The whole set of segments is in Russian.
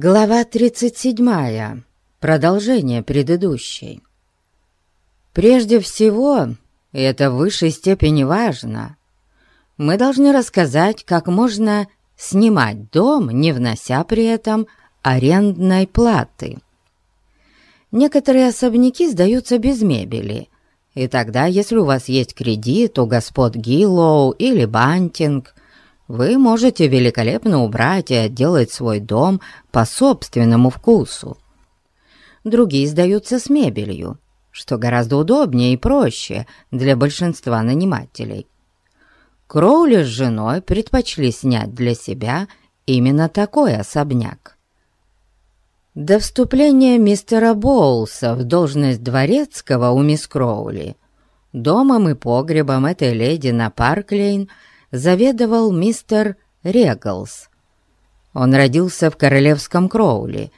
Глава 37. Продолжение предыдущей. Прежде всего, и это в высшей степени важно, мы должны рассказать, как можно снимать дом, не внося при этом арендной платы. Некоторые особняки сдаются без мебели, и тогда, если у вас есть кредит у господ Гиллоу или Бантинг, вы можете великолепно убрать и отделать свой дом по собственному вкусу. Другие сдаются с мебелью, что гораздо удобнее и проще для большинства нанимателей. Кроули с женой предпочли снять для себя именно такой особняк. До вступления мистера Боулса в должность дворецкого у мисс Кроули домом и погребом этой леди на Парклейн – заведовал мистер Регалс. Он родился в королевском Кроули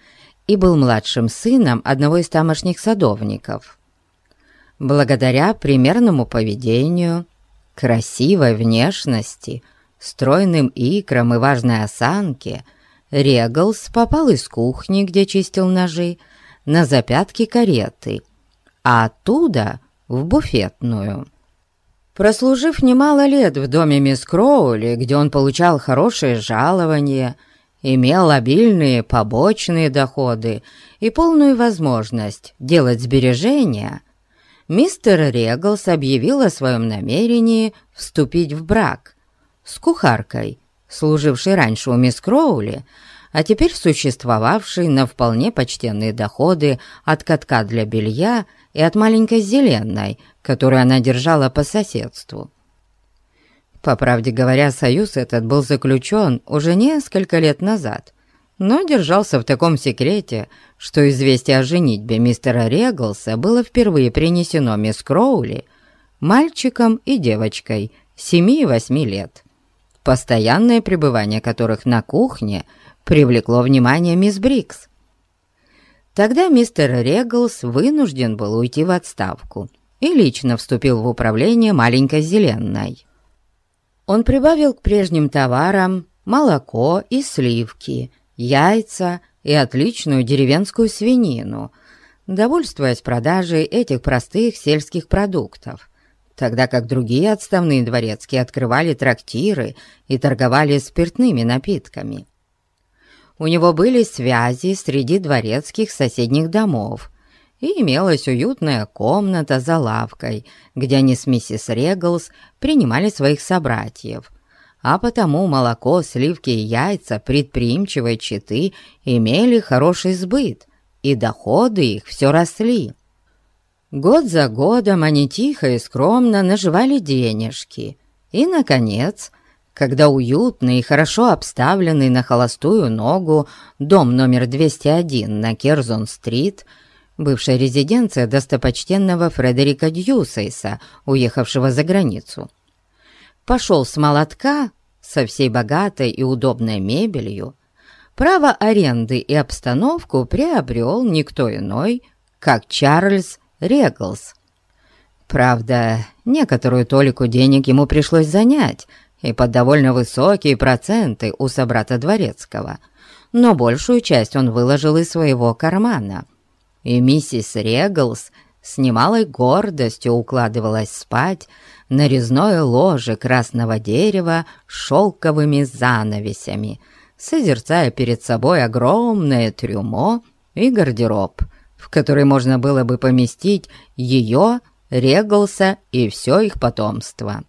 и был младшим сыном одного из тамошних садовников. Благодаря примерному поведению, красивой внешности, стройным икрам и важной осанке, Регалс попал из кухни, где чистил ножи, на запятки кареты, а оттуда в буфетную – Прослужив немало лет в доме мисс Кроули, где он получал хорошее жалование, имел обильные побочные доходы и полную возможность делать сбережения, мистер Реглс объявил о своем намерении вступить в брак с кухаркой, служившей раньше у мисс Кроули, а теперь существовавшей на вполне почтенные доходы от катка для белья и от маленькой зеленой, которую она держала по соседству. По правде говоря, союз этот был заключен уже несколько лет назад, но держался в таком секрете, что известие о женитьбе мистера Реглса было впервые принесено мисс Кроули мальчиком и девочкой семи и восьми лет, постоянное пребывание которых на кухне привлекло внимание мисс Брикс. Тогда мистер Реглс вынужден был уйти в отставку и лично вступил в управление маленькой зеленой. Он прибавил к прежним товарам молоко и сливки, яйца и отличную деревенскую свинину, довольствуясь продажей этих простых сельских продуктов, тогда как другие отставные дворецкие открывали трактиры и торговали спиртными напитками. У него были связи среди дворецких соседних домов, и имелась уютная комната за лавкой, где они с миссис Реглс принимали своих собратьев, а потому молоко, сливки и яйца предприимчивой четы имели хороший сбыт, и доходы их все росли. Год за годом они тихо и скромно наживали денежки, и, наконец, когда уютный и хорошо обставленный на холостую ногу дом номер 201 на Керзон-стрит, бывшая резиденция достопочтенного Фредерика Дьюсейса, уехавшего за границу, пошел с молотка со всей богатой и удобной мебелью, право аренды и обстановку приобрел никто иной, как Чарльз Реглс. Правда, некоторую толику денег ему пришлось занять – и под довольно высокие проценты у собрата Дворецкого, но большую часть он выложил из своего кармана. И миссис Реглс с немалой гордостью укладывалась спать на резное ложе красного дерева с шелковыми занавесями, созерцая перед собой огромное трюмо и гардероб, в который можно было бы поместить ее, Реглса и все их потомство.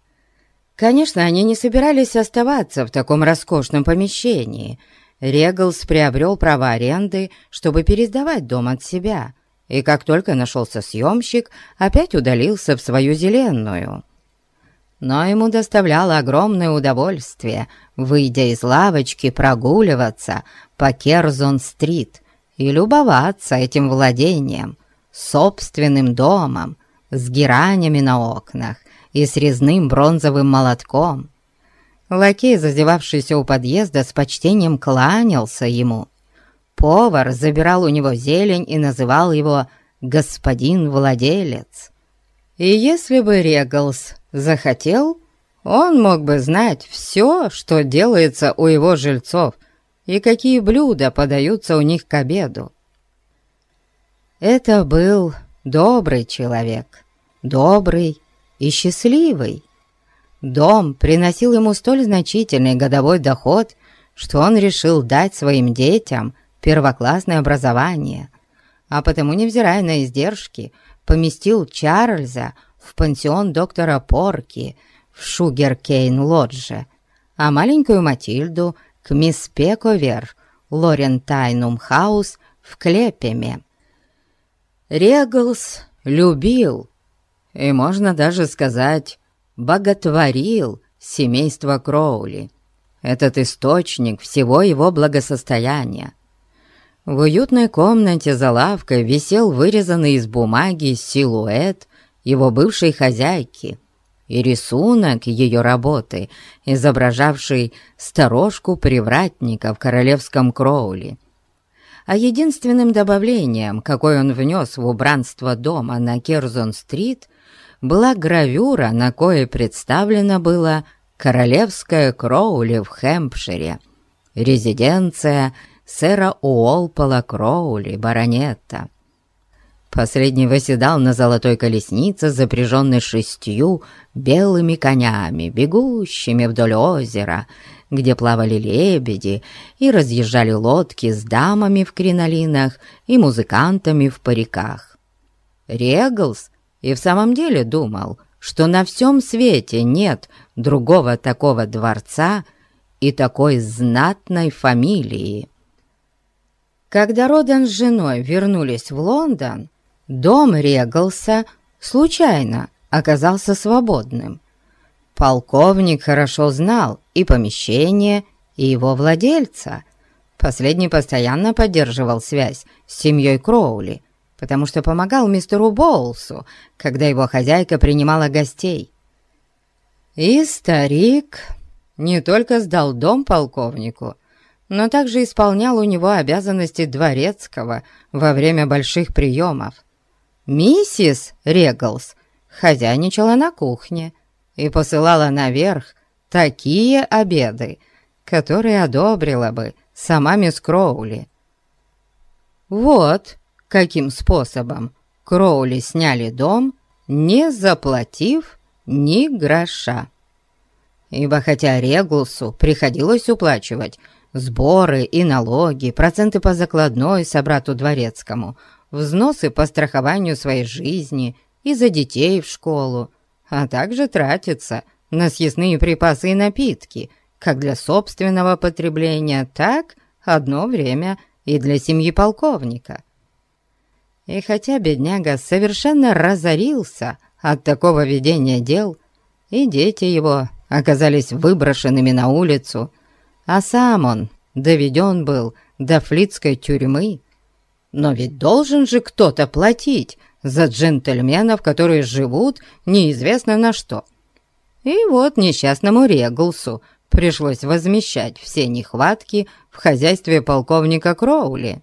Конечно, они не собирались оставаться в таком роскошном помещении. Реглс приобрел право аренды, чтобы пересдавать дом от себя, и как только нашелся съемщик, опять удалился в свою зеленую. Но ему доставляло огромное удовольствие, выйдя из лавочки, прогуливаться по Керзон-стрит и любоваться этим владением, собственным домом, с геранями на окнах, и с резным бронзовым молотком. Лакей, зазевавшийся у подъезда, с почтением кланялся ему. Повар забирал у него зелень и называл его «господин владелец». И если бы Регалс захотел, он мог бы знать все, что делается у его жильцов, и какие блюда подаются у них к обеду. Это был добрый человек, добрый и счастливый. Дом приносил ему столь значительный годовой доход, что он решил дать своим детям первоклассное образование, а потому, невзирая на издержки, поместил Чарльза в пансион доктора Порки в Шугеркейн-Лодже, а маленькую Матильду к мисс Пековер, Лорентайнум Хаус в Клепеме. Реглс любил, и можно даже сказать, боготворил семейство Кроули, этот источник всего его благосостояния. В уютной комнате за лавкой висел вырезанный из бумаги силуэт его бывшей хозяйки и рисунок ее работы, изображавший сторожку привратника в королевском Кроули. А единственным добавлением, какое он внес в убранство дома на Керзон-стрит, была гравюра, на кое представлено было «Королевская Кроули» в Хэмпшире, резиденция сэра Уолпола Кроули, баронета. Последний восседал на золотой колеснице, запряженной шестью белыми конями, бегущими вдоль озера, где плавали лебеди и разъезжали лодки с дамами в кринолинах и музыкантами в париках. Реглс и в самом деле думал, что на всем свете нет другого такого дворца и такой знатной фамилии. Когда Родан с женой вернулись в Лондон, дом Регалса случайно оказался свободным. Полковник хорошо знал и помещение, и его владельца. Последний постоянно поддерживал связь с семьей Кроули, потому что помогал мистеру Боулсу, когда его хозяйка принимала гостей. И старик не только сдал дом полковнику, но также исполнял у него обязанности дворецкого во время больших приемов. Миссис Регалс хозяйничала на кухне и посылала наверх такие обеды, которые одобрила бы сама мисс Кроули. Вот каким способом Кроули сняли дом, не заплатив ни гроша. Ибо хотя Реглсу приходилось уплачивать сборы и налоги, проценты по закладной собрату дворецкому, взносы по страхованию своей жизни и за детей в школу, а также тратиться на съестные припасы и напитки, как для собственного потребления, так одно время и для семьи полковника. И хотя бедняга совершенно разорился от такого ведения дел, и дети его оказались выброшенными на улицу, а сам он доведен был до флицкой тюрьмы. Но ведь должен же кто-то платить за джентльменов, которые живут неизвестно на что. И вот несчастному Реглсу пришлось возмещать все нехватки в хозяйстве полковника Кроули.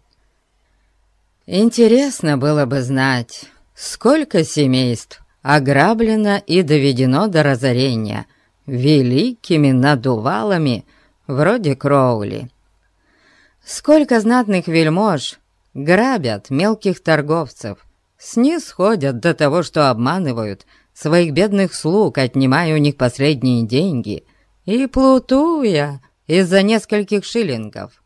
Интересно было бы знать, сколько семейств ограблено и доведено до разорения великими надувалами вроде Кроули. Сколько знатных вельмож грабят мелких торговцев, снисходят до того, что обманывают своих бедных слуг, отнимая у них последние деньги и плутуя из-за нескольких шиллингов.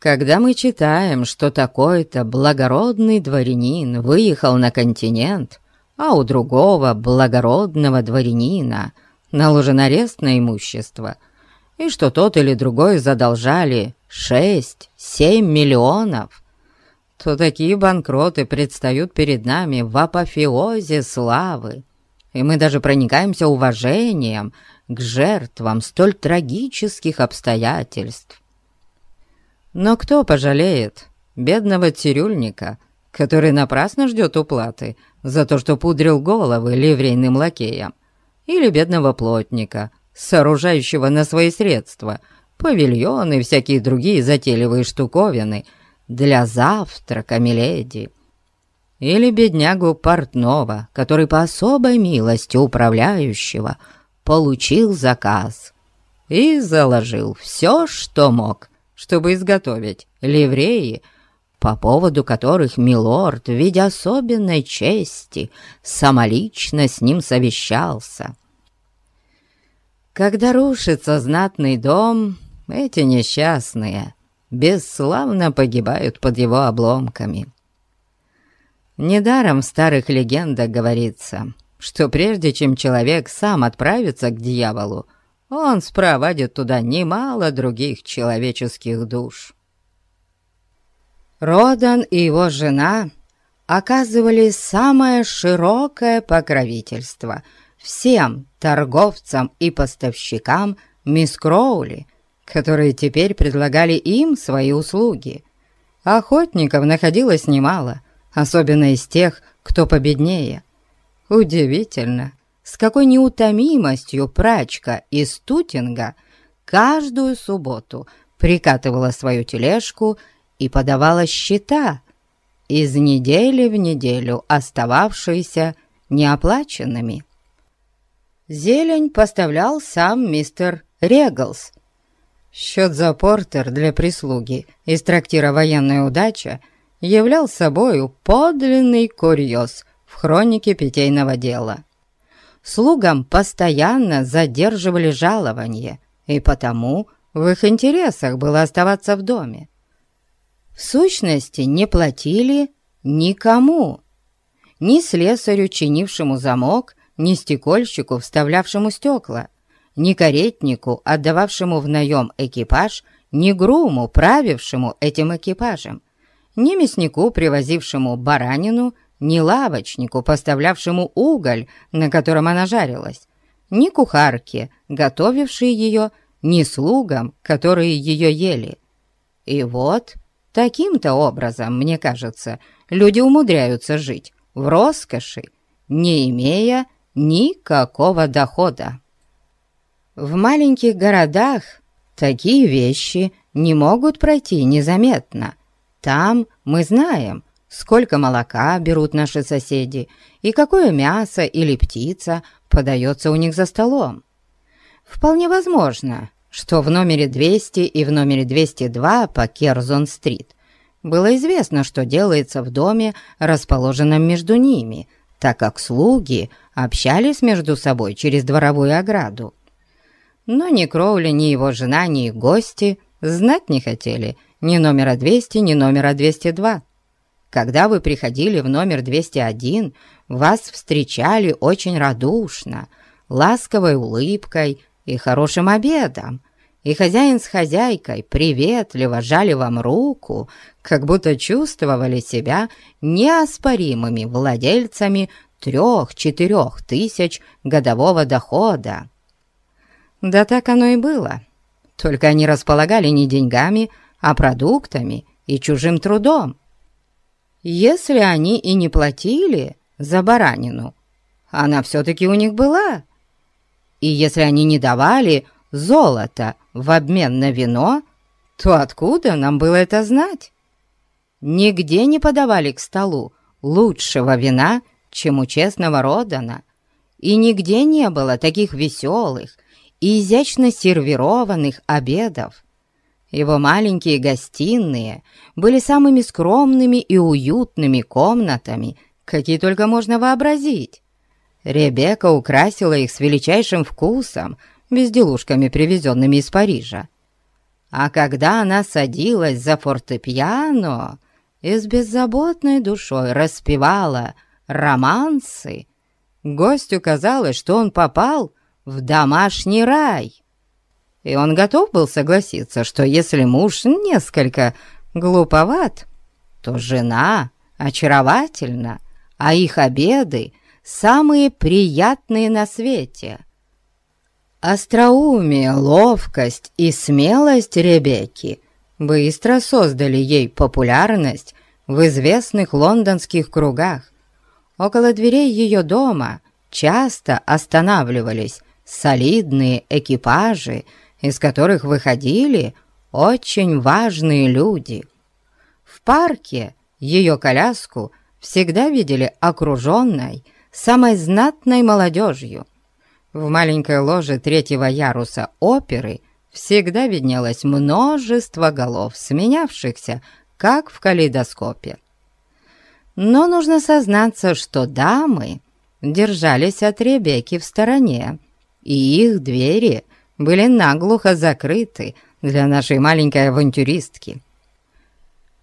Когда мы читаем, что такой-то благородный дворянин выехал на континент, а у другого благородного дворянина наложен арест на имущество, и что тот или другой задолжали 6-7 миллионов, то такие банкроты предстают перед нами в апофеозе славы, и мы даже проникаемся уважением к жертвам столь трагических обстоятельств. Но кто пожалеет бедного цирюльника, который напрасно ждет уплаты за то, что пудрил головы ливрейным лакеям, или бедного плотника, сооружающего на свои средства павильоны и всякие другие затейливые штуковины – для завтрака, миледи. Или беднягу портного, который по особой милости управляющего получил заказ. и заложил все, что мог, чтобы изготовить ливреи, по поводу которых милорд в виде особенной чести самолично с ним совещался. Когда рушится знатный дом, эти несчастные бесславно погибают под его обломками. Недаром в старых легендах говорится, что прежде чем человек сам отправится к дьяволу, он спроводит туда немало других человеческих душ. Родан и его жена оказывали самое широкое покровительство всем торговцам и поставщикам мисс Кроули, которые теперь предлагали им свои услуги. Охотников находилось немало, особенно из тех, кто победнее. Удивительно, с какой неутомимостью прачка из Тутинга каждую субботу прикатывала свою тележку и подавала счета, из недели в неделю остававшиеся неоплаченными. Зелень поставлял сам мистер Реглс. Счет за портер для прислуги из трактира «Военная удача» являл собою подлинный курьез в хронике питейного дела. Слугам постоянно задерживали жалование, и потому в их интересах было оставаться в доме в сущности не платили никому. Ни слесарю, чинившему замок, ни стекольщику, вставлявшему стекла, ни каретнику, отдававшему в наем экипаж, ни груму, правившему этим экипажем, ни мяснику, привозившему баранину, ни лавочнику, поставлявшему уголь, на котором она жарилась, ни кухарке, готовившей ее, ни слугам, которые ее ели. И вот Таким-то образом, мне кажется, люди умудряются жить в роскоши, не имея никакого дохода. В маленьких городах такие вещи не могут пройти незаметно. Там мы знаем, сколько молока берут наши соседи и какое мясо или птица подается у них за столом. Вполне возможно, что в номере 200 и в номере 202 по Керзон-стрит было известно, что делается в доме, расположенном между ними, так как слуги общались между собой через дворовую ограду. Но ни Кроули, ни его жена, ни гости знать не хотели ни номера 200, ни номера 202. Когда вы приходили в номер 201, вас встречали очень радушно, ласковой улыбкой и хорошим обедом, и хозяин с хозяйкой приветливо жали вам руку, как будто чувствовали себя неоспоримыми владельцами трех-четырех тысяч годового дохода. Да так оно и было, только они располагали не деньгами, а продуктами и чужим трудом. Если они и не платили за баранину, она все-таки у них была. И если они не давали золото в обмен на вино, то откуда нам было это знать? Нигде не подавали к столу лучшего вина, чем у честного Родана, и нигде не было таких веселых и изящно сервированных обедов. Его маленькие гостиные были самыми скромными и уютными комнатами, какие только можно вообразить. Ребекка украсила их с величайшим вкусом, безделушками, привезенными из Парижа. А когда она садилась за фортепиано и с беззаботной душой распевала романсы, гостю казалось, что он попал в домашний рай. И он готов был согласиться, что если муж несколько глуповат, то жена очаровательна, а их обеды самые приятные на свете. Остроумие, ловкость и смелость Ребекки быстро создали ей популярность в известных лондонских кругах. Около дверей ее дома часто останавливались солидные экипажи, из которых выходили очень важные люди. В парке ее коляску всегда видели окруженной самой знатной молодежью. в маленькой ложе третьего яруса оперы всегда виднелось множество голов, сменявшихся, как в калейдоскопе. Но нужно сознаться, что дамы держались от Ребекки в стороне, и их двери были наглухо закрыты для нашей маленькой авантюристки.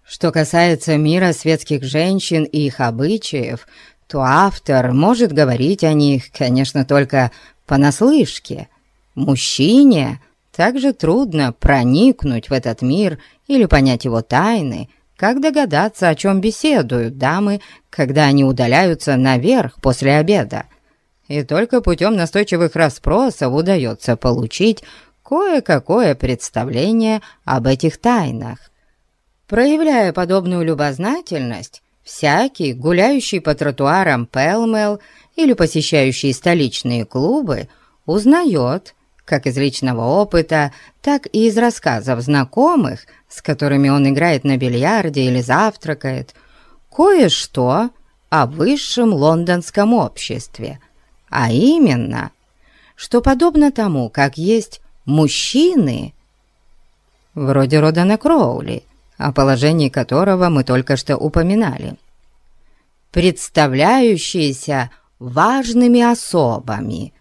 Что касается мира светских женщин и их обычаев, то автор может говорить о них, конечно, только понаслышке. Мужчине также трудно проникнуть в этот мир или понять его тайны, как догадаться, о чем беседуют дамы, когда они удаляются наверх после обеда. И только путем настойчивых расспросов удается получить кое-какое представление об этих тайнах. Проявляя подобную любознательность, всякий, гуляющий по тротуарам Пелмел или посещающий столичные клубы, узнает, как из личного опыта, так и из рассказов знакомых, с которыми он играет на бильярде или завтракает, кое-что о высшем лондонском обществе, а именно, что подобно тому, как есть мужчины, вроде Родана Кроули, о положении которого мы только что упоминали, представляющиеся важными особами,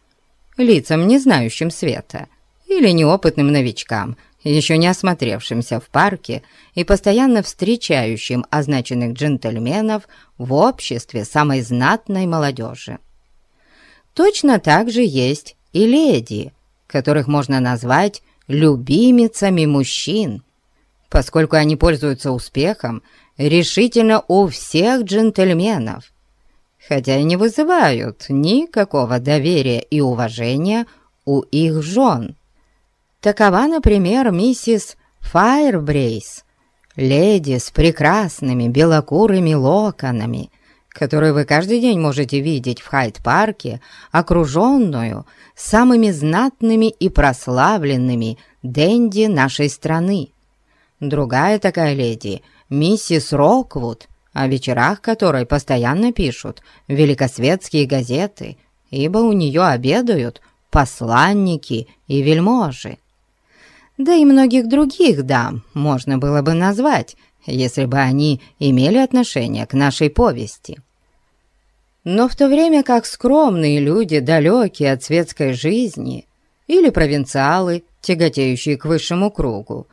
лицам, не знающим света, или неопытным новичкам, еще не осмотревшимся в парке и постоянно встречающим означенных джентльменов в обществе самой знатной молодежи. Точно так же есть и леди, которых можно назвать любимицами мужчин, поскольку они пользуются успехом решительно у всех джентльменов, хотя и не вызывают никакого доверия и уважения у их жен. Такова, например, миссис Файрбрейс, леди с прекрасными белокурыми локонами, которую вы каждый день можете видеть в Хайд-парке, окруженную самыми знатными и прославленными денди нашей страны. Другая такая леди, миссис Роквуд, о вечерах которой постоянно пишут великосветские газеты, ибо у нее обедают посланники и вельможи. Да и многих других дам можно было бы назвать, если бы они имели отношение к нашей повести. Но в то время как скромные люди, далекие от светской жизни, или провинциалы, тяготеющие к высшему кругу,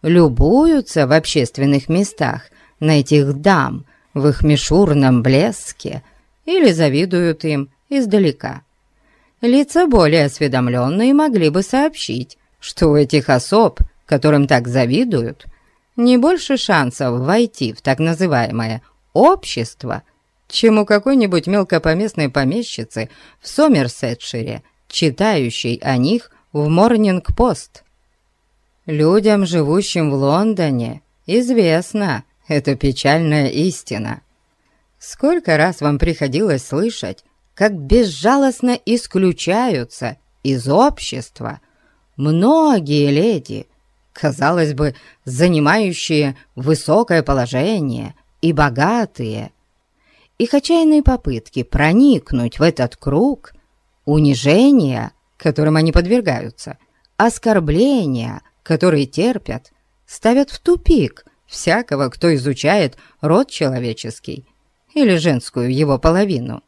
любуются в общественных местах на этих дам в их мишурном блеске или завидуют им издалека. Лица более осведомленные могли бы сообщить, что у этих особ, которым так завидуют, не больше шансов войти в так называемое «общество», чем у какой-нибудь мелкопоместной помещицы в Сомерсетшире, читающей о них в Морнинг-Пост. Людям, живущим в Лондоне, известна эта печальная истина. Сколько раз вам приходилось слышать, как безжалостно исключаются из общества многие леди, казалось бы, занимающие высокое положение и богатые. Их отчаянные попытки проникнуть в этот круг, унижения, которым они подвергаются, оскорбления, которые терпят, ставят в тупик всякого, кто изучает род человеческий или женскую его половину.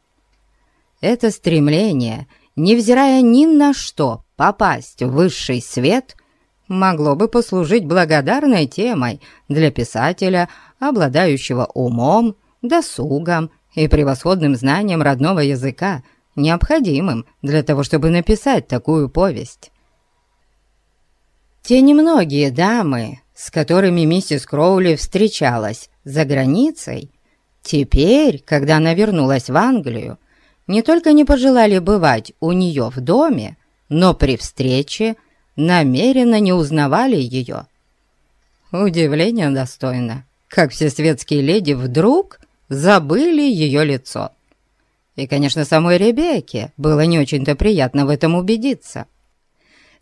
Это стремление, невзирая ни на что попасть в высший свет, могло бы послужить благодарной темой для писателя, обладающего умом, досугом и превосходным знанием родного языка, необходимым для того, чтобы написать такую повесть. Те немногие дамы, с которыми миссис Кроули встречалась за границей, теперь, когда она вернулась в Англию, не только не пожелали бывать у нее в доме, но при встрече намеренно не узнавали ее. Удивление достойно, как все светские леди вдруг забыли ее лицо. И, конечно, самой Ребекке было не очень-то приятно в этом убедиться.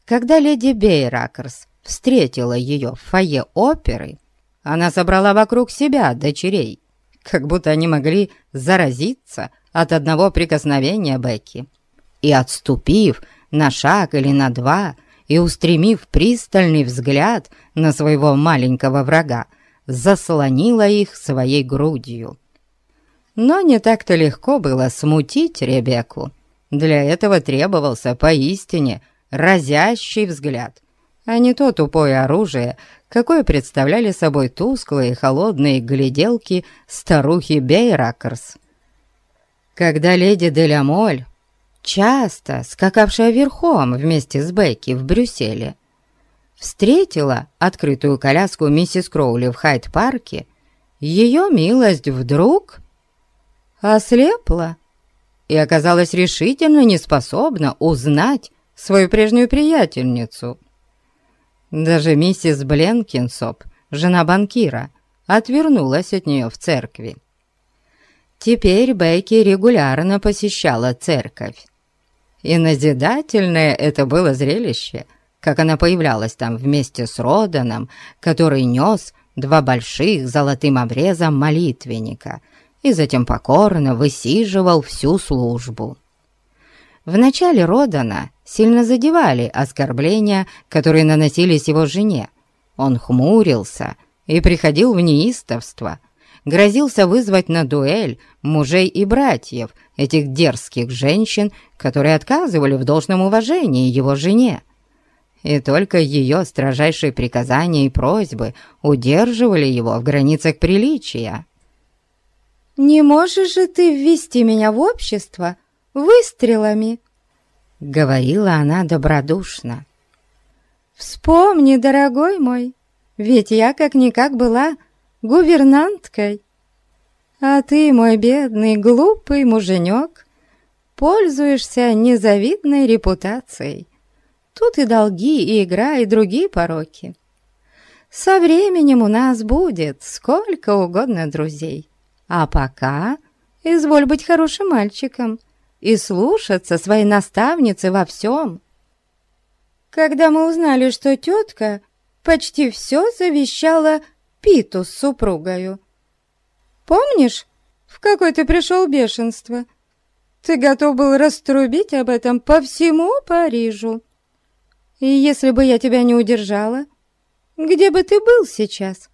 Когда леди Бейракерс встретила ее в фойе оперы, она собрала вокруг себя дочерей, как будто они могли заразиться от одного прикосновения Бекки. и, отступив на шаг или на два, и устремив пристальный взгляд на своего маленького врага, заслонила их своей грудью. Но не так-то легко было смутить Ребекку. Для этого требовался поистине разящий взгляд, а не то тупое оружие, какое представляли собой тусклые холодные гляделки старухи Бейракерс. Когда леди Делямоль, часто скакавшая верхом вместе с Бекки в Брюсселе, встретила открытую коляску миссис Кроули в Хайт-парке, ее милость вдруг ослепла и оказалась решительно неспособна узнать свою прежнюю приятельницу. Даже миссис Бленкинсоп, жена банкира, отвернулась от нее в церкви. Теперь Бекки регулярно посещала церковь. И назидательное это было зрелище, как она появлялась там вместе с Роданом, который нес два больших золотым обрезом молитвенника и затем покорно высиживал всю службу. В начале Родана сильно задевали оскорбления, которые наносились его жене. Он хмурился и приходил в неистовство, грозился вызвать на дуэль мужей и братьев этих дерзких женщин, которые отказывали в должном уважении его жене. И только ее строжайшие приказания и просьбы удерживали его в границах приличия. «Не можешь же ты ввести меня в общество выстрелами?» — говорила она добродушно. «Вспомни, дорогой мой, ведь я как-никак была гувернанткой. А ты, мой бедный, глупый муженек, пользуешься незавидной репутацией. Тут и долги, и игра, и другие пороки. Со временем у нас будет сколько угодно друзей. А пока изволь быть хорошим мальчиком и слушаться своей наставницы во всем. Когда мы узнали, что тетка почти все завещала Питу с супругою, помнишь, в какое ты пришел бешенство? Ты готов был раструбить об этом по всему Парижу. И если бы я тебя не удержала, где бы ты был сейчас?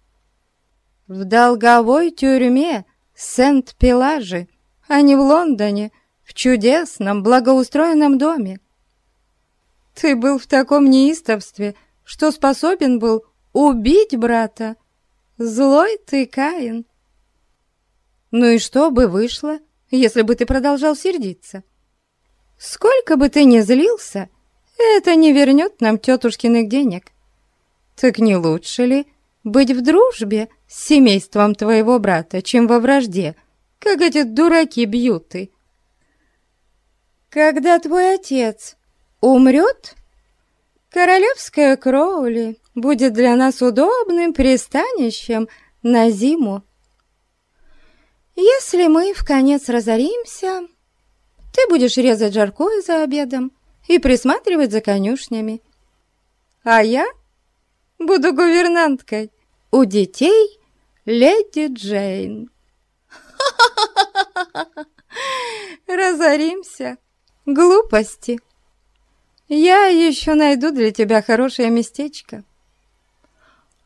В долговой тюрьме Сент-Пелаже, а не в Лондоне, в чудесном, благоустроенном доме. Ты был в таком неистовстве, что способен был убить брата. Злой ты, Каин. Ну и что бы вышло, если бы ты продолжал сердиться? Сколько бы ты ни злился, это не вернет нам тетушкиных денег. Так не лучше ли быть в дружбе с семейством твоего брата, чем во вражде, как эти дураки бьюты. Когда твой отец умрет, королевская Кроули будет для нас удобным пристанищем на зиму. Если мы в конец разоримся, ты будешь резать жаркое за обедом и присматривать за конюшнями, а я буду гувернанткой у детей леди Джейн. Разоримся. Глупости. Я еще найду для тебя хорошее местечко.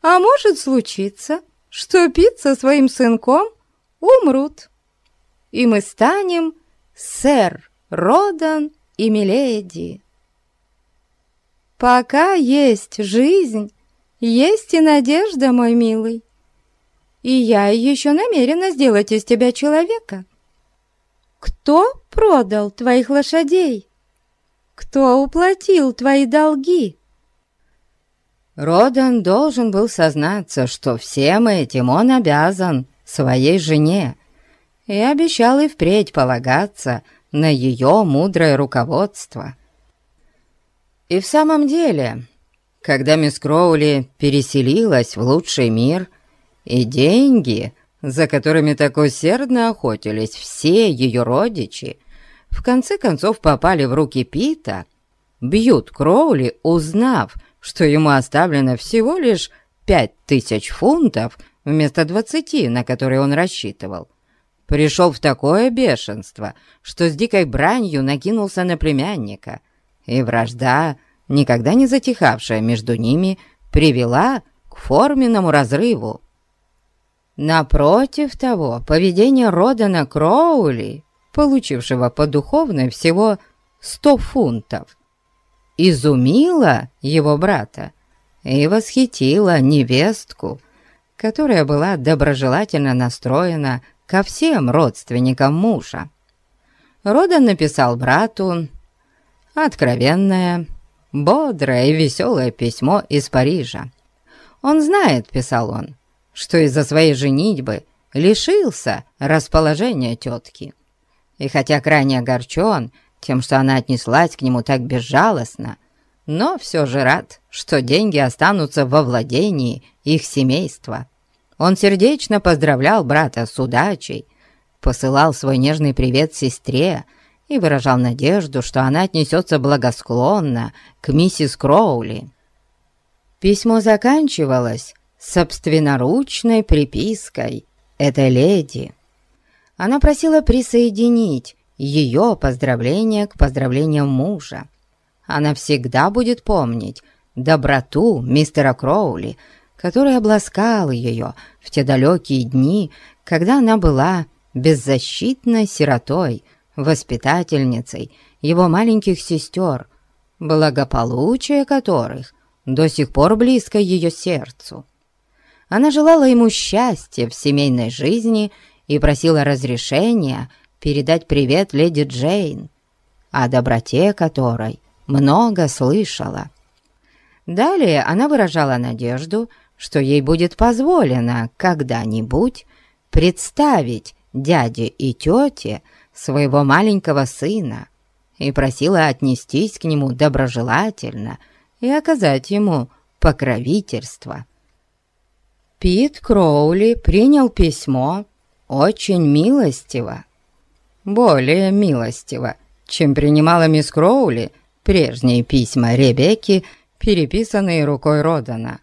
А может случиться, что Пит со своим сынком умрут, и мы станем сэр Родан и Миледи. Пока есть жизнь, есть и надежда, мой милый. И я еще намерена сделать из тебя человека. Кто продал твоих лошадей? Кто уплатил твои долги?» Родан должен был сознаться, что всем этим он обязан своей жене, и обещал и впредь полагаться на ее мудрое руководство. И в самом деле когда мисс Кроули переселилась в лучший мир, и деньги, за которыми так усердно охотились все ее родичи, в конце концов попали в руки Пита, Бьют Кроули, узнав, что ему оставлено всего лишь пять тысяч фунтов вместо двадцати, на которые он рассчитывал, пришел в такое бешенство, что с дикой бранью накинулся на племянника, и вражда, никогда не затихавшая между ними, привела к форменному разрыву. Напротив того, поведение Родана Кроули, получившего по духовной всего сто фунтов, изумило его брата и восхитило невестку, которая была доброжелательно настроена ко всем родственникам мужа. Родан написал брату откровенное, бодрое и веселое письмо из Парижа. «Он знает», — писал он, — «что из-за своей женитьбы лишился расположения тетки. И хотя крайне огорчен тем, что она отнеслась к нему так безжалостно, но все же рад, что деньги останутся во владении их семейства. Он сердечно поздравлял брата с удачей, посылал свой нежный привет сестре и выражал надежду, что она отнесется благосклонно к миссис Кроули. Письмо заканчивалось собственноручной припиской этой леди. Она просила присоединить ее поздравления к поздравлениям мужа. Она всегда будет помнить доброту мистера Кроули, который обласкал ее в те далекие дни, когда она была беззащитной сиротой, воспитательницей его маленьких сестер, благополучие которых до сих пор близко ее сердцу. Она желала ему счастья в семейной жизни и просила разрешения передать привет леди Джейн, о доброте которой много слышала. Далее она выражала надежду, что ей будет позволено когда-нибудь представить дяде и тете своего маленького сына и просила отнестись к нему доброжелательно и оказать ему покровительство. Пит Кроули принял письмо очень милостиво, более милостиво, чем принимала мисс Кроули прежние письма Ребекки, переписанные рукой Родана.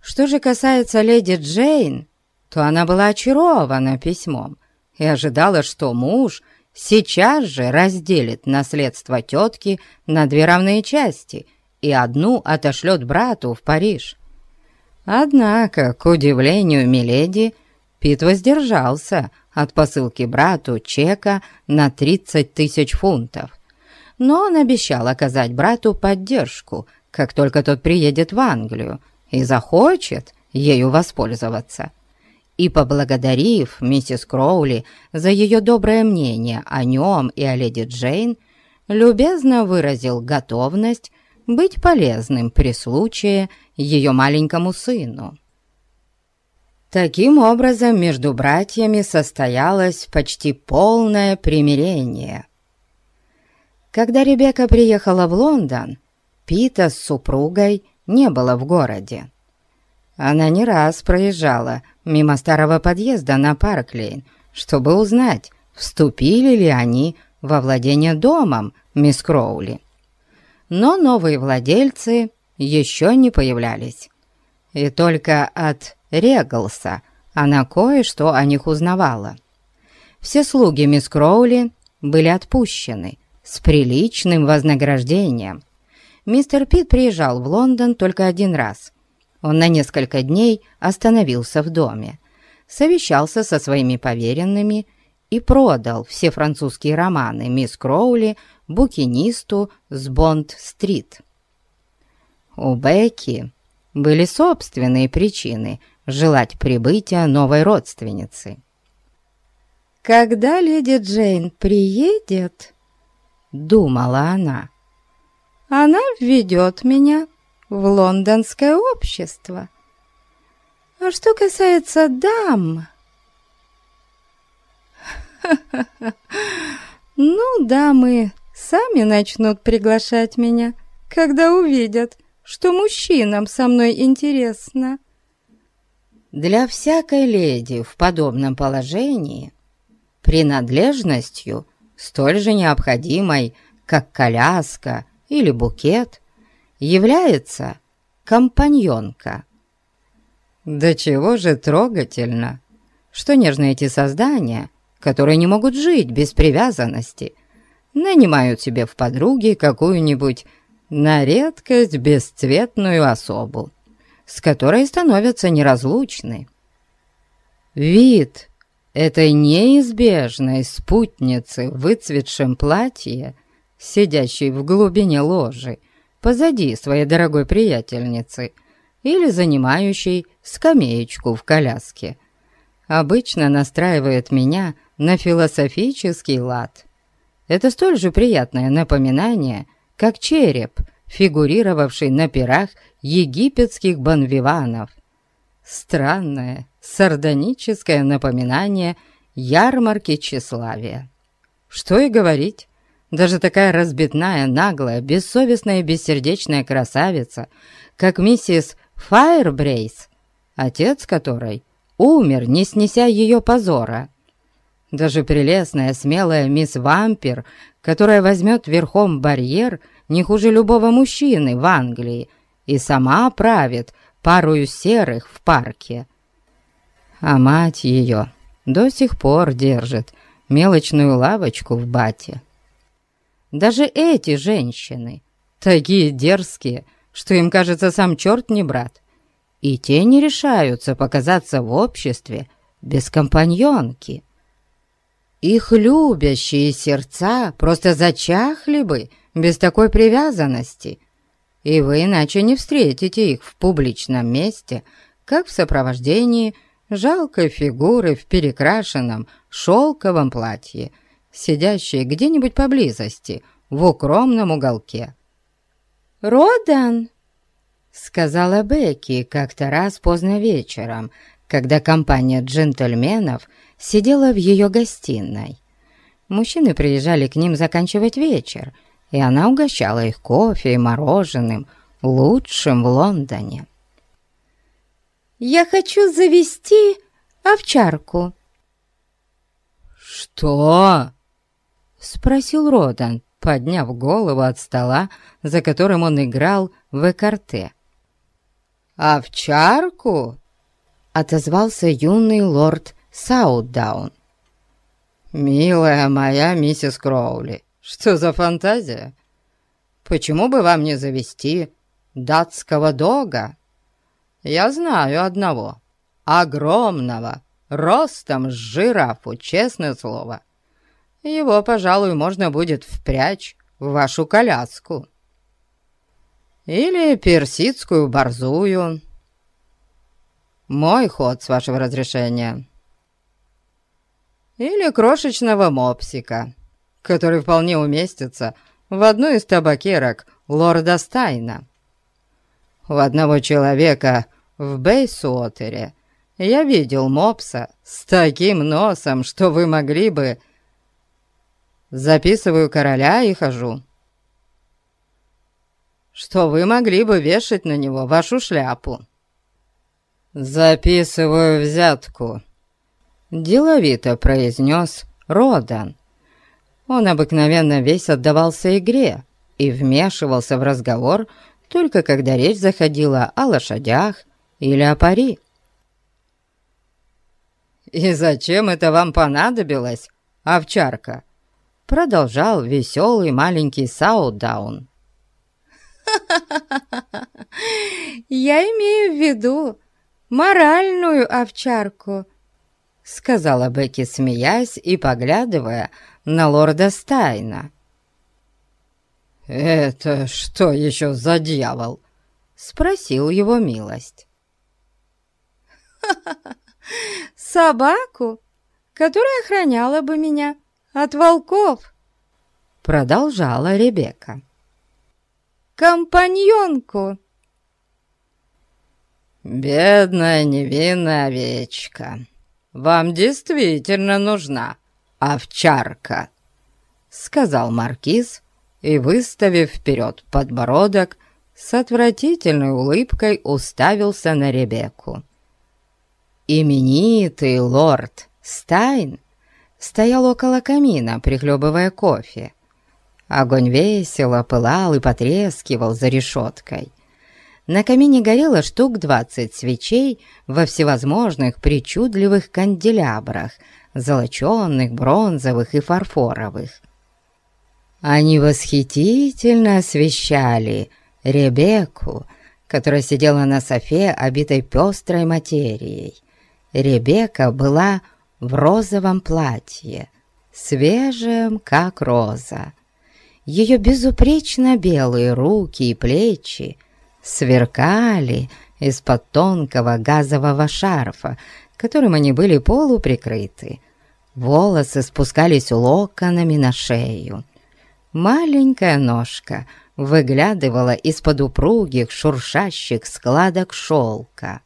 Что же касается леди Джейн, то она была очарована письмом и ожидала, что муж сейчас же разделит наследство тетки на две равные части и одну отошлет брату в Париж. Однако, к удивлению Миледи, Пит воздержался от посылки брату чека на 30 тысяч фунтов. Но он обещал оказать брату поддержку, как только тот приедет в Англию, и захочет ею воспользоваться. И поблагодарив миссис Кроули за ее доброе мнение о нем и о леди Джейн, любезно выразил готовность быть полезным при случае ее маленькому сыну. Таким образом, между братьями состоялось почти полное примирение. Когда Ребекка приехала в Лондон, Пита с супругой не было в городе. Она не раз проезжала мимо старого подъезда на Парклейн, чтобы узнать, вступили ли они во владение домом мисс Кроули. Но новые владельцы еще не появлялись. И только от Регалса она кое-что о них узнавала. Все слуги мисс Кроули были отпущены с приличным вознаграждением, Мистер Пит приезжал в Лондон только один раз. Он на несколько дней остановился в доме, совещался со своими поверенными и продал все французские романы мисс Кроули букинисту с Бонд-стрит. У Бекки были собственные причины желать прибытия новой родственницы. «Когда леди Джейн приедет?» — думала она она введет меня в лондонское общество. А что касается дам... Ну, дамы сами начнут приглашать меня, когда увидят, что мужчинам со мной интересно. Для всякой леди в подобном положении принадлежностью, столь же необходимой, как коляска или букет является компаньонка. Да чего же трогательно, что нежные эти создания которые не могут жить без привязанности, нанимают себе в подруги какую-нибудь на редкость бесцветную особу, с которой становятся неразлучны. Вид этой неизбежной спутницы в выцветшем платье, сидящей в глубине ложи, позади своей дорогой приятельницы или занимающей скамеечку в коляске, обычно настраивает меня на философический лад. Это столь же приятное напоминание, как череп, фигурировавший на пирах египетских банвиванов. Странное, сардоническое напоминание ярмарки тщеславия. Что и говорить, даже такая разбитная, наглая, бессовестная и бессердечная красавица, как миссис Файрбрейс, отец которой умер, не снеся ее позора. Даже прелестная, смелая мисс Вампир, которая возьмет верхом барьер не хуже любого мужчины в Англии и сама правит парую серых в парке. А мать ее до сих пор держит мелочную лавочку в бате. Даже эти женщины, такие дерзкие, что им кажется сам черт не брат, и те не решаются показаться в обществе без компаньонки. Их любящие сердца просто зачахли бы без такой привязанности, и вы иначе не встретите их в публичном месте, как в сопровождении жалкой фигуры в перекрашенном шелковом платье – сидящие где-нибудь поблизости, в укромном уголке. «Родан!» — сказала Бекки как-то раз поздно вечером, когда компания джентльменов сидела в ее гостиной. Мужчины приезжали к ним заканчивать вечер, и она угощала их кофе и мороженым, лучшим в Лондоне. «Я хочу завести овчарку». «Что?» — спросил Родан, подняв голову от стола, за которым он играл в экарте. «Овчарку?» — отозвался юный лорд Саутдаун. «Милая моя миссис Кроули, что за фантазия? Почему бы вам не завести датского дога? Я знаю одного, огромного, ростом с жирафу, честное слово. Его, пожалуй, можно будет впрячь в вашу коляску. Или персидскую борзую. Мой ход, с вашего разрешения. Или крошечного мопсика, который вполне уместится в одну из табакерок лорда Стайна. У одного человека в Бейсуотере я видел мопса с таким носом, что вы могли бы Записываю короля и хожу. Что вы могли бы вешать на него вашу шляпу. Записываю взятку. Деловито произнес Родан. Он обыкновенно весь отдавался игре и вмешивался в разговор только когда речь заходила о лошадях или о пари. «И зачем это вам понадобилось, овчарка?» продолжал веселый маленький Саудаун. «Я имею в виду моральную овчарку», — сказала Бекки, смеясь и поглядывая на лорда Стайна. «Это что еще за дьявол?» — спросил его милость. «Собаку, которая охраняла бы меня», от волков!» Продолжала Ребекка. «Компаньонку!» «Бедная невинная овечка, вам действительно нужна овчарка», сказал Маркиз и, выставив вперед подбородок, с отвратительной улыбкой уставился на Ребекку. Именитый лорд Стайн стоял около камина, прихлебывая кофе. Огонь весело пылал и потрескивал за решеткой. На камине горело штук двадцать свечей во всевозможных причудливых канделябрах, золоченных, бронзовых и фарфоровых. Они восхитительно освещали Ребекку, которая сидела на софе, обитой пестрой материей. Ребекка была в розовом платье, свежем, как роза. Ее безупречно белые руки и плечи сверкали из-под тонкого газового шарфа, которым они были полуприкрыты. Волосы спускались локонами на шею. Маленькая ножка выглядывала из-под упругих шуршащих складок шелка.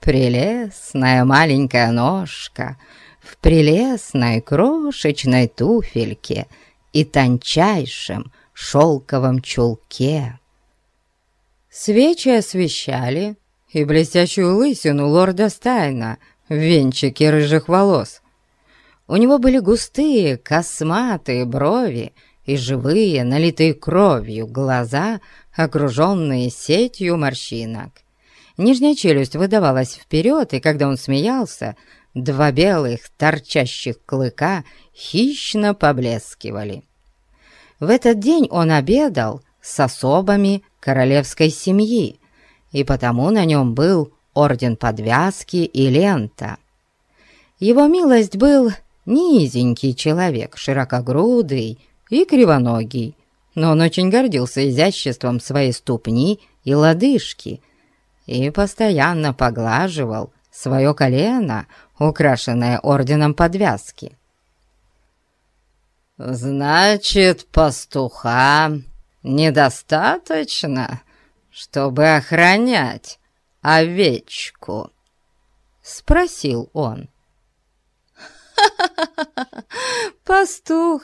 Прелестная маленькая ножка в прелестной крошечной туфельке и тончайшем шелковом чулке. Свечи освещали и блестящую лысину лорда Стайна в венчике рыжих волос. У него были густые, косматые брови и живые, налитые кровью глаза, окруженные сетью морщинок. Нижняя челюсть выдавалась вперед, и когда он смеялся, два белых торчащих клыка хищно поблескивали. В этот день он обедал с особами королевской семьи, и потому на нем был орден подвязки и лента. Его милость был низенький человек, широкогрудый и кривоногий, но он очень гордился изяществом своей ступни и лодыжки и постоянно поглаживал свое колено, украшенное орденом подвязки. «Значит, пастуха недостаточно, чтобы охранять овечку?» — спросил он. «Пастух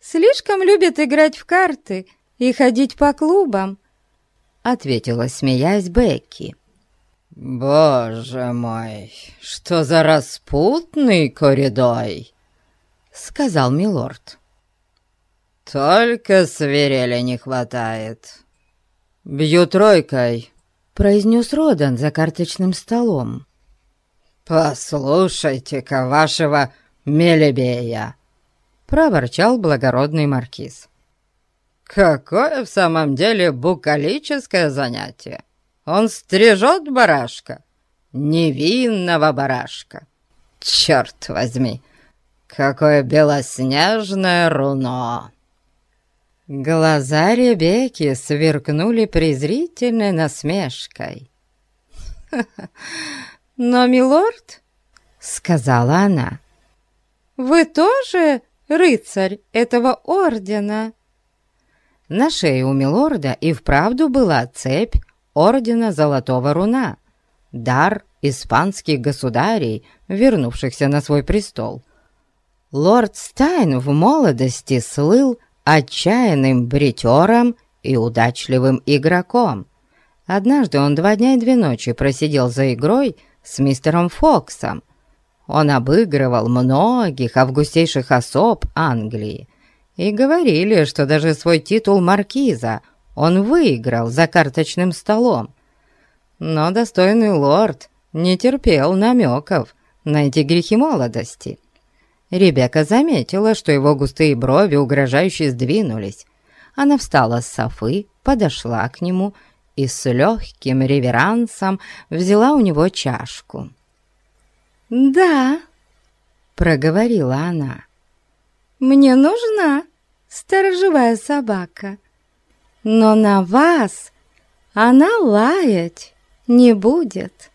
слишком любит играть в карты и ходить по клубам», — ответила, смеясь Бекки. «Боже мой, что за распутный коридой!» — сказал милорд. «Только свирели не хватает». «Бью тройкой», — произнес Родан за карточным столом. «Послушайте-ка вашего Мелебея!» — проворчал благородный маркиз. «Какое в самом деле букалическое занятие! Он стрижет барашка, невинного барашка! Черт возьми, какое белоснежное руно!» Глаза Ребекки сверкнули презрительной насмешкой. «Но, милорд, — сказала она, — вы тоже рыцарь этого ордена?» На шее у милорда и вправду была цепь ордена Золотого Руна, дар испанских государей, вернувшихся на свой престол. Лорд Стайн в молодости слыл отчаянным бритером и удачливым игроком. Однажды он два дня и две ночи просидел за игрой с мистером Фоксом. Он обыгрывал многих августейших особ Англии, и говорили, что даже свой титул маркиза он выиграл за карточным столом. Но достойный лорд не терпел намеков на эти грехи молодости — Ребекка заметила, что его густые брови угрожающе сдвинулись. Она встала с софы, подошла к нему и с легким реверансом взяла у него чашку. «Да», — проговорила она, — «мне нужна сторожевая собака, но на вас она лаять не будет».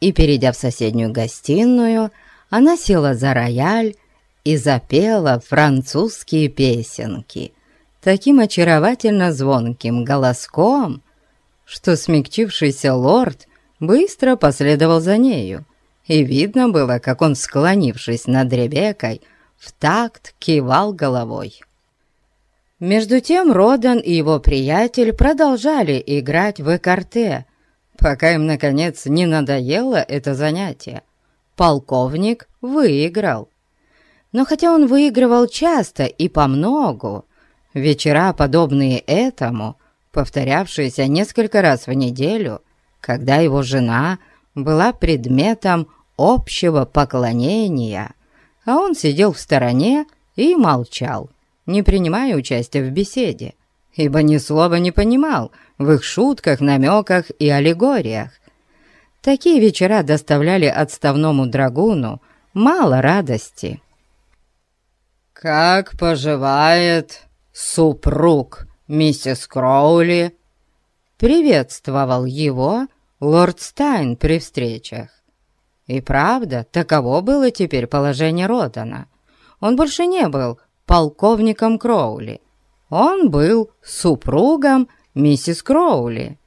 И, перейдя в соседнюю гостиную, — она села за рояль и запела французские песенки таким очаровательно звонким голоском, что смягчившийся лорд быстро последовал за нею, и видно было, как он, склонившись над Ребекой, в такт кивал головой. Между тем Родан и его приятель продолжали играть в экарте, пока им, наконец, не надоело это занятие полковник выиграл. Но хотя он выигрывал часто и по многу, вечера, подобные этому, повторявшиеся несколько раз в неделю, когда его жена была предметом общего поклонения, а он сидел в стороне и молчал, не принимая участия в беседе, ибо ни слова не понимал в их шутках, намеках и аллегориях. Такие вечера доставляли отставному драгуну мало радости. «Как поживает супруг миссис Кроули?» Приветствовал его лорд Стайн при встречах. И правда, таково было теперь положение Родана. Он больше не был полковником Кроули. Он был супругом миссис Кроули.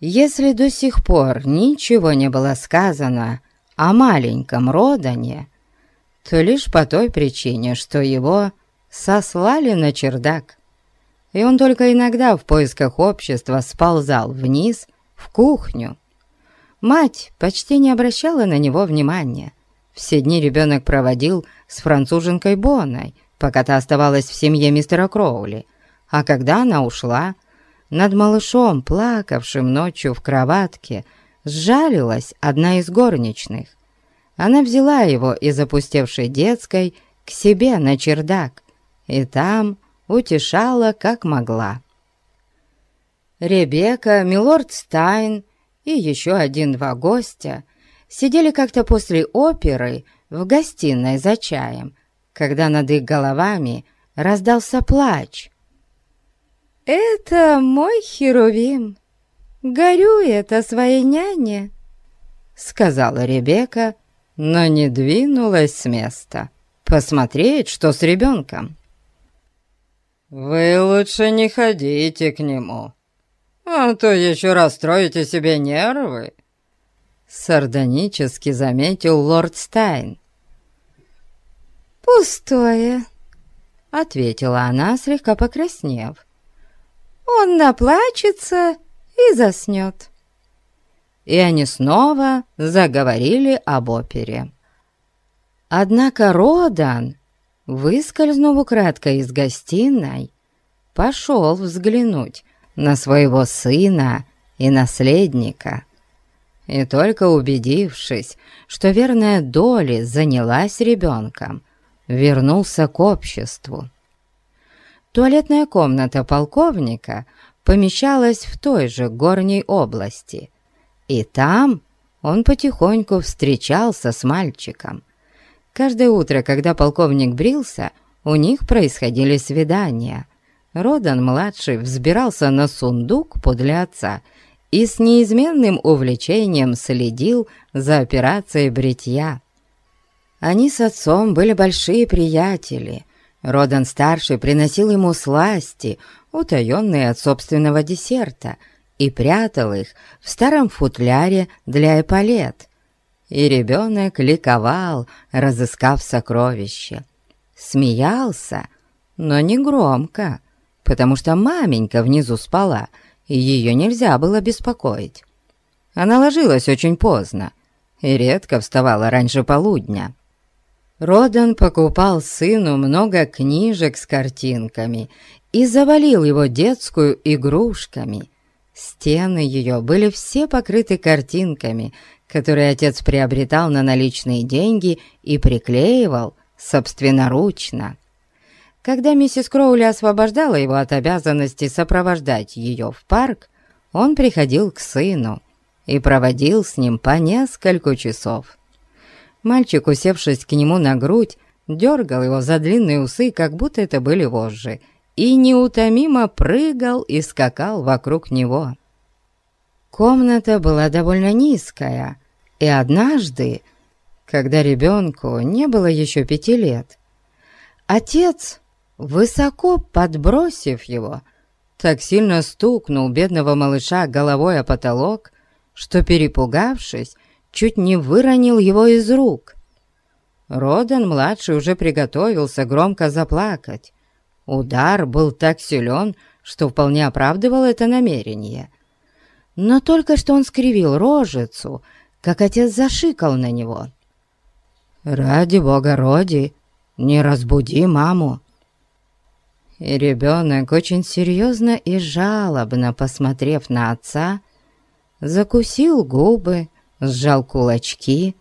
Если до сих пор ничего не было сказано о маленьком Родане, то лишь по той причине, что его сослали на чердак, и он только иногда в поисках общества сползал вниз в кухню. Мать почти не обращала на него внимания. Все дни ребенок проводил с француженкой Бонной, пока та оставалась в семье мистера Кроули, а когда она ушла, над малышом, плакавшим ночью в кроватке, сжалилась одна из горничных. Она взяла его из опустевшей детской к себе на чердак и там утешала, как могла. Ребекка, милорд Стайн и еще один-два гостя сидели как-то после оперы в гостиной за чаем, когда над их головами раздался плач. «Это мой Херувим, горюет о своей няне», — сказала Ребекка, но не двинулась с места посмотреть, что с ребенком. «Вы лучше не ходите к нему», а то еще расстроите себе нервы», — сардонически заметил лорд Стайн. «Пустое», — ответила она, слегка покраснев. «Он наплачется и заснет». И они снова заговорили об опере. Однако Родан, выскользнув украдкой из гостиной, пошел взглянуть на своего сына и наследника. И только убедившись, что верная доля занялась ребенком, вернулся к обществу. Туалетная комната полковника помещалась в той же горней области, и там он потихоньку встречался с мальчиком. Каждое утро, когда полковник брился, у них происходили свидания. Родан-младший взбирался на сундук подле отца и с неизменным увлечением следил за операцией бритья. Они с отцом были большие приятели. Родан-старший приносил ему сласти, утаенные от собственного десерта, и прятал их в старом футляре для эполет. И ребенок ликовал, разыскав сокровище. Смеялся, но не громко, потому что маменька внизу спала, и ее нельзя было беспокоить. Она ложилась очень поздно и редко вставала раньше полудня. Родан покупал сыну много книжек с картинками и завалил его детскую игрушками. Стены ее были все покрыты картинками, которые отец приобретал на наличные деньги и приклеивал собственноручно. Когда миссис Кроули освобождала его от обязанности сопровождать ее в парк, он приходил к сыну и проводил с ним по несколько часов. Мальчик, усевшись к нему на грудь, дергал его за длинные усы, как будто это были вожжи, и неутомимо прыгал и скакал вокруг него. Комната была довольно низкая, и однажды, когда ребенку не было еще пяти лет, отец высоко подбросив его, так сильно стукнул бедного малыша головой о потолок, что, перепугавшись, чуть не выронил его из рук. Родан-младший уже приготовился громко заплакать. Удар был так силен, что вполне оправдывал это намерение. Но только что он скривил рожицу, как отец зашикал на него. «Ради бога, Роди, не разбуди маму!» И ребенок, очень серьезно и жалобно посмотрев на отца, закусил губы, сжал кулачки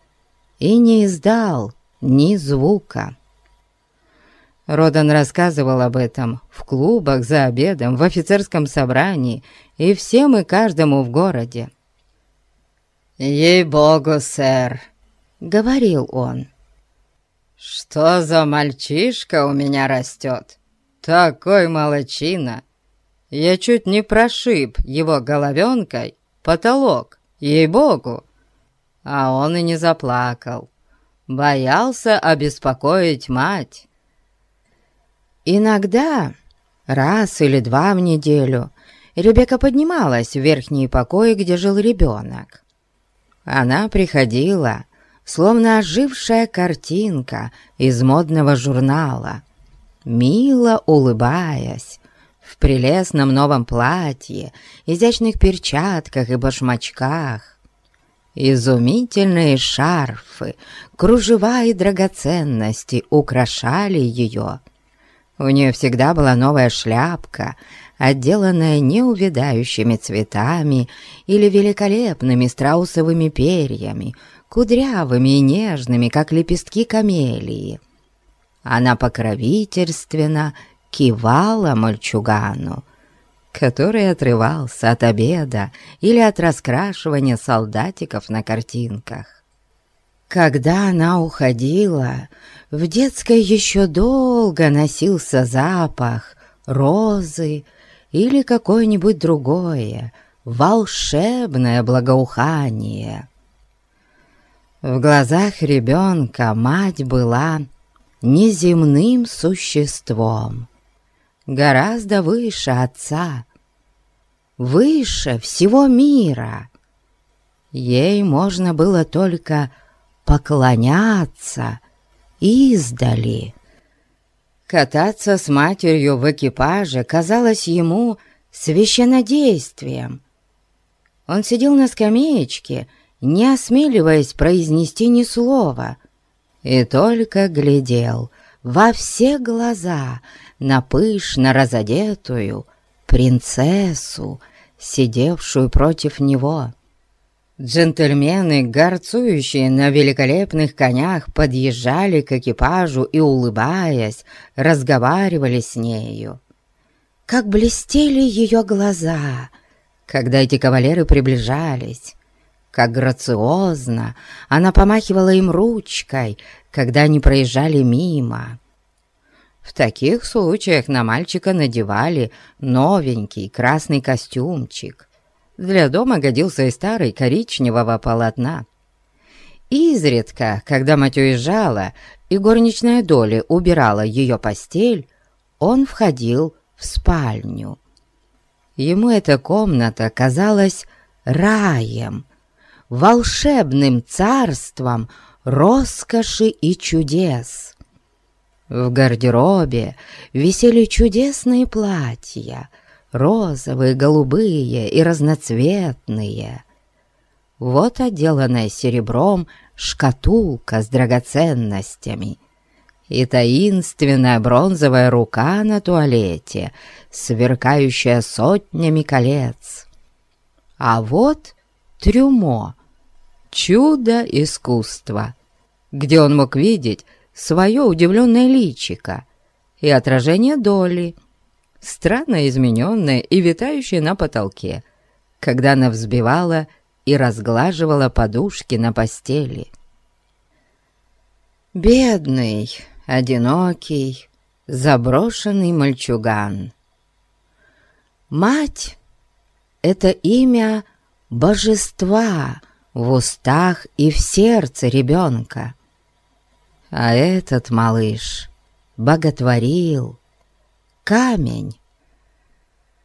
и не издал ни звука. Родан рассказывал об этом в клубах, за обедом, в офицерском собрании и всем и каждому в городе. «Ей-богу, сэр!» — говорил он. «Что за мальчишка у меня растет? Такой молочина! Я чуть не прошиб его головенкой потолок, ей-богу!» А он и не заплакал. Боялся обеспокоить мать. Иногда, раз или два в неделю, Ребекка поднималась в верхние покои, где жил ребенок. Она приходила, словно ожившая картинка из модного журнала, мило улыбаясь, в прелестном новом платье, изящных перчатках и башмачках. Изумительные шарфы, кружева и драгоценности украшали ее. У нее всегда была новая шляпка, отделанная неувядающими цветами или великолепными страусовыми перьями, кудрявыми и нежными, как лепестки камелии. Она покровительственно кивала мальчугану, который отрывался от обеда или от раскрашивания солдатиков на картинках. Когда она уходила, в детской еще долго носился запах розы, или какое-нибудь другое волшебное благоухание. В глазах ребенка мать была неземным существом, гораздо выше отца, выше всего мира. Ей можно было только поклоняться издали. Кататься с матерью в экипаже казалось ему священнодействием. Он сидел на скамеечке, не осмеливаясь произнести ни слова, и только глядел во все глаза на пышно разодетую принцессу, сидевшую против него. Джентльмены, горцующие на великолепных конях, подъезжали к экипажу и, улыбаясь, разговаривали с нею. Как блестели ее глаза, когда эти кавалеры приближались, как грациозно она помахивала им ручкой, когда они проезжали мимо. В таких случаях на мальчика надевали новенький красный костюмчик, для дома годился и старый коричневого полотна. Изредка, когда мать уезжала, и горничная Доли убирала ее постель, он входил в спальню. Ему эта комната казалась раем, волшебным царством роскоши и чудес. В гардеробе висели чудесные платья, розовые, голубые и разноцветные. Вот отделанная серебром шкатулка с драгоценностями и таинственная бронзовая рука на туалете, сверкающая сотнями колец. А вот трюмо, чудо искусства, где он мог видеть свое удивленное личико и отражение доли — странно измененная и витающая на потолке, когда она взбивала и разглаживала подушки на постели. Бедный, одинокий, заброшенный мальчуган. Мать — это имя божества в устах и в сердце ребенка. А этот малыш боготворил, камень.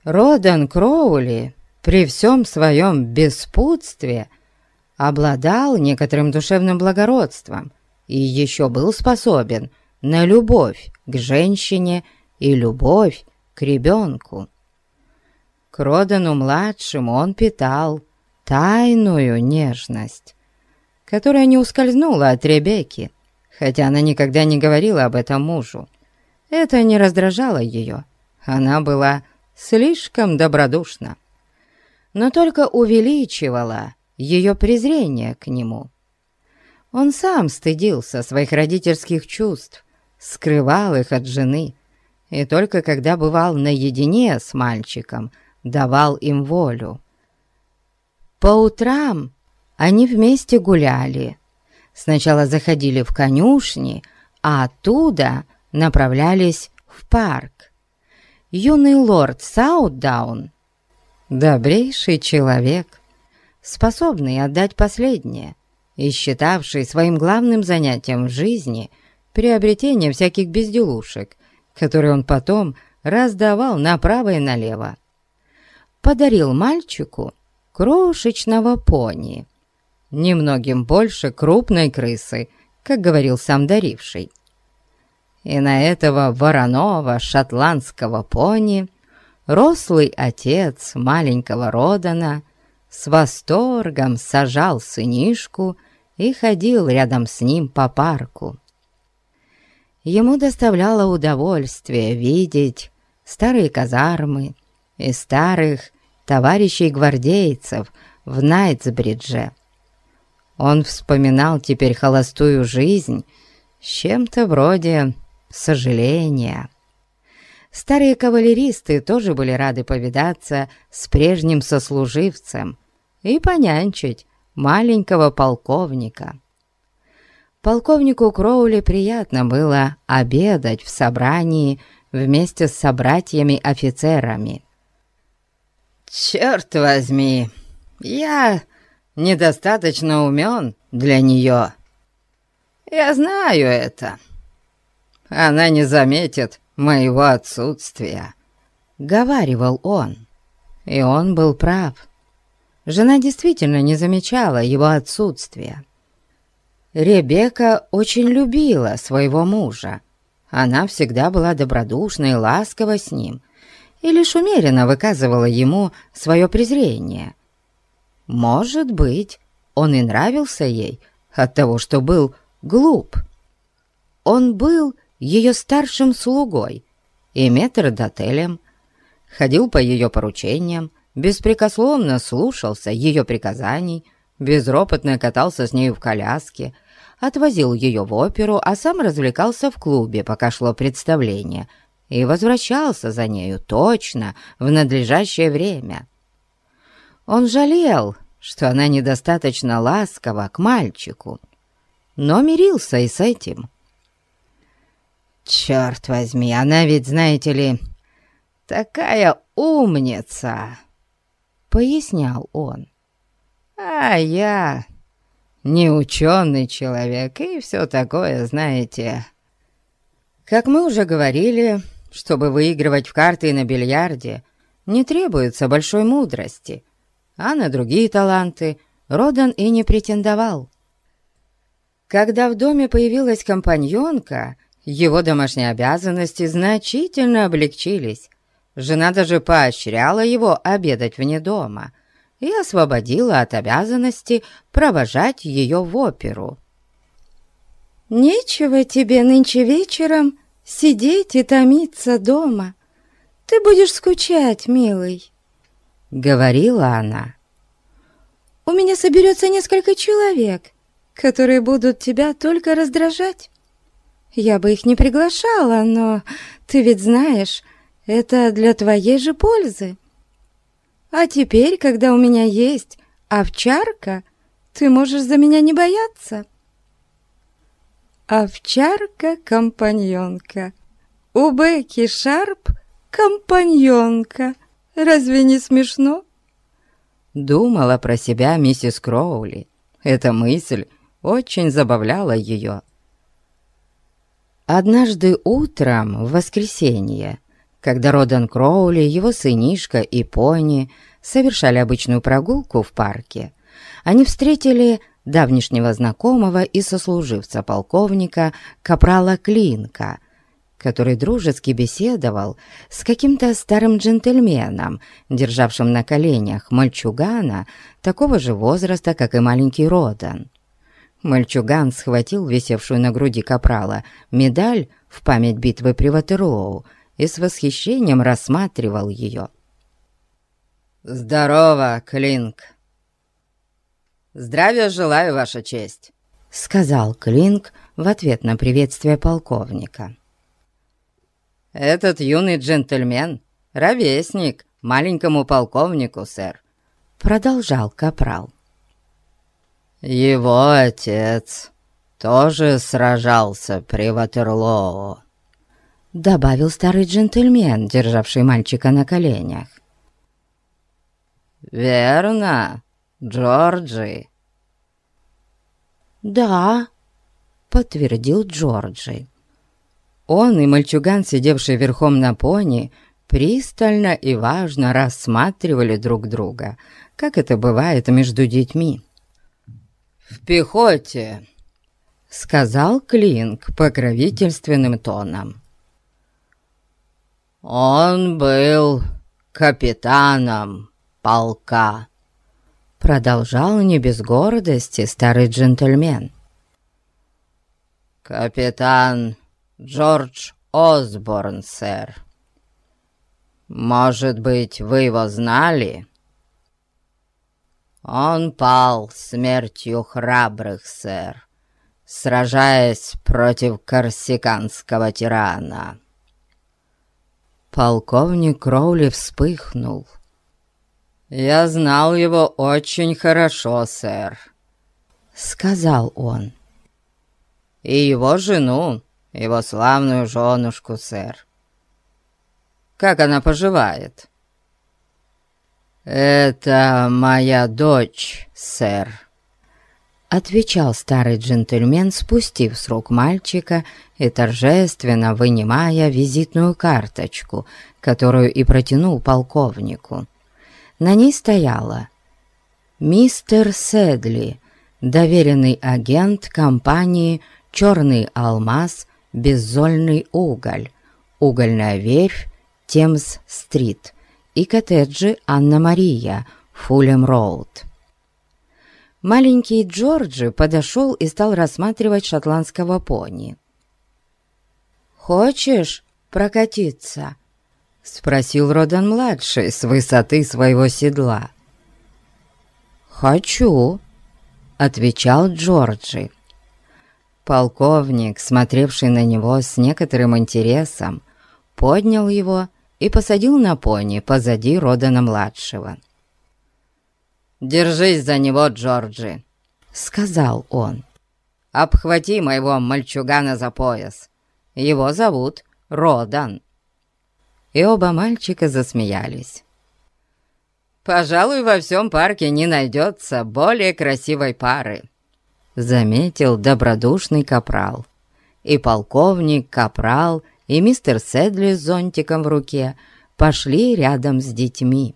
Родан Кроули при всем своем беспутстве обладал некоторым душевным благородством и еще был способен на любовь к женщине и любовь к ребенку. К Родану-младшему он питал тайную нежность, которая не ускользнула от Ребекки, хотя она никогда не говорила об этом мужу. Это не раздражало ее, она была слишком добродушна, но только увеличивала ее презрение к нему. Он сам стыдился своих родительских чувств, скрывал их от жены, и только когда бывал наедине с мальчиком, давал им волю. По утрам они вместе гуляли. Сначала заходили в конюшни, а оттуда направлялись в парк. Юный лорд Саутдаун, добрейший человек, способный отдать последнее и считавший своим главным занятием в жизни приобретение всяких безделушек, которые он потом раздавал направо и налево, подарил мальчику крошечного пони, немногим больше крупной крысы, как говорил сам даривший. И на этого вороного шотландского пони рослый отец маленького Родана с восторгом сажал сынишку и ходил рядом с ним по парку. Ему доставляло удовольствие видеть старые казармы и старых товарищей-гвардейцев в Найтсбридже. Он вспоминал теперь холостую жизнь с чем-то вроде сожаления. Старые кавалеристы тоже были рады повидаться с прежним сослуживцем и понянчить маленького полковника. Полковнику Кроули приятно было обедать в собрании вместе с собратьями-офицерами. «Черт возьми, я недостаточно умен для нее. Я знаю это. Она не заметит моего отсутствия», — говаривал он. И он был прав. Жена действительно не замечала его отсутствия. Ребекка очень любила своего мужа. Она всегда была добродушна и ласкова с ним, и лишь умеренно выказывала ему свое презрение. Может быть, он и нравился ей от того, что был глуп. Он был ее старшим слугой и метрдотелем, ходил по ее поручениям, беспрекословно слушался ее приказаний, безропотно катался с нею в коляске, отвозил ее в оперу, а сам развлекался в клубе, пока шло представление, и возвращался за нею точно в надлежащее время. Он жалел, что она недостаточно ласкова к мальчику, но мирился и с этим. «Черт возьми, она ведь, знаете ли, такая умница!» — пояснял он. «А я неученый человек и все такое, знаете...» Как мы уже говорили, чтобы выигрывать в карты и на бильярде, не требуется большой мудрости, а на другие таланты Родан и не претендовал. Когда в доме появилась компаньонка, его домашние обязанности значительно облегчились. Жена даже поощряла его обедать вне дома и освободила от обязанности провожать ее в оперу. «Нечего тебе нынче вечером сидеть и томиться дома. Ты будешь скучать, милый», — говорила она. «У меня соберется несколько человек, которые будут тебя только раздражать. Я бы их не приглашала, но ты ведь знаешь, это для твоей же пользы. А теперь, когда у меня есть овчарка, ты можешь за меня не бояться. Овчарка-компаньонка. У Бекки Шарп компаньонка. Разве не смешно? Думала про себя миссис Кроули. Эта мысль очень забавляла ее. Однажды утром, в воскресенье, когда Родан Кроули, его сынишка и пони совершали обычную прогулку в парке, они встретили давнишнего знакомого и сослуживца полковника Капрала Клинка, который дружески беседовал с каким-то старым джентльменом, державшим на коленях мальчугана такого же возраста, как и маленький Родан. Мальчуган схватил висевшую на груди капрала медаль в память битвы при Ватерлоу и с восхищением рассматривал ее. «Здорово, Клинк!» «Здравия желаю, Ваша честь!» — сказал Клинк в ответ на приветствие полковника. «Этот юный джентльмен — ровесник маленькому полковнику, сэр», — продолжал Капрал. «Его отец тоже сражался при Ватерлоо», — добавил старый джентльмен, державший мальчика на коленях. «Верно, Джорджи?» «Да», — подтвердил Джорджи. Он и мальчуган, сидевший верхом на пони, пристально и важно рассматривали друг друга, как это бывает между детьми. «В пехоте», — сказал Клинк покровительственным тоном. «Он был капитаном полка», — продолжал не без гордости старый джентльмен. «Капитан Джордж Осборн, сэр. Может быть, вы его знали?» Он пал смертью храбрых, сэр, сражаясь против корсиканского тирана. Полковник Кроули вспыхнул. «Я знал его очень хорошо, сэр», — сказал он. «И его жену, его славную женушку, сэр. Как она поживает?» «Это моя дочь, сэр», — отвечал старый джентльмен, спустив с рук мальчика и торжественно вынимая визитную карточку, которую и протянул полковнику. На ней стояла «Мистер Седли, доверенный агент компании «Черный алмаз», «Беззольный уголь», «Угольная верфь», «Темс-стрит», и коттеджи Анна-Мария, Фулем-Роуд. Маленький Джорджи подошел и стал рассматривать шотландского пони. «Хочешь прокатиться?» — спросил Родан-младший с высоты своего седла. «Хочу», — отвечал Джорджи. Полковник, смотревший на него с некоторым интересом, поднял его и посадил на пони позади Родана-младшего. «Держись за него, Джорджи», — сказал он. «Обхвати моего мальчугана за пояс. Его зовут Родан». И оба мальчика засмеялись. «Пожалуй, во всем парке не найдется более красивой пары», — заметил добродушный капрал. И полковник, капрал — и мистер Седли с зонтиком в руке пошли рядом с детьми.